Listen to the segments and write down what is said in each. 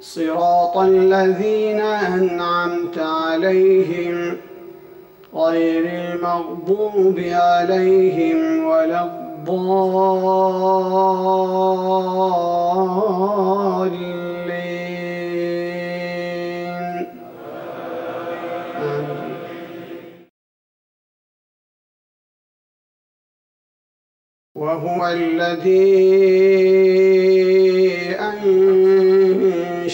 صراط الذين أنعمت عليهم غير المغضوب عليهم ولا الضالين. وهو الذي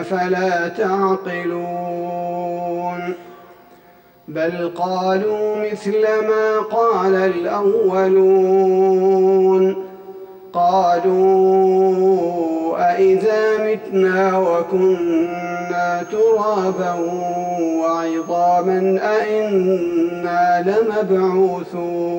أفلا تعقلون بل قالوا مثل ما قال الأولون قالوا أإذا متنا وكنا ترابا وعظاما أئنا لمبعوثون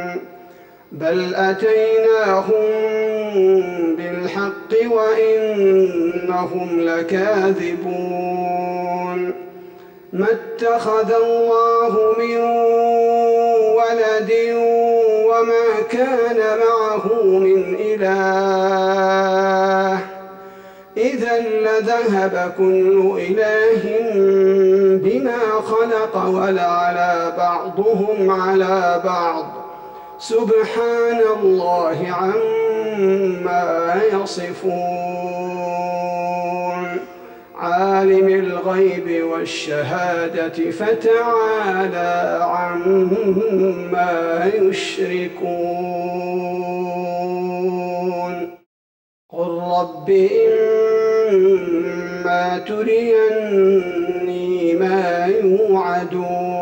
بل أتيناهم بالحق وإنهم لكاذبون ما اتخذ الله من ولد وما كان معه من إله إذا لذهب كل إله بما خلق ولعلى بعضهم على بعض سبحان الله عما يصفون. عالم الغيب والشهادة فتعالى عما يشركون. قل رب إما تريني ما يوعدون.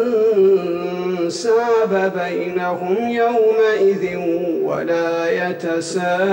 أنساب بينهم يومئذ ولا يتساءلون.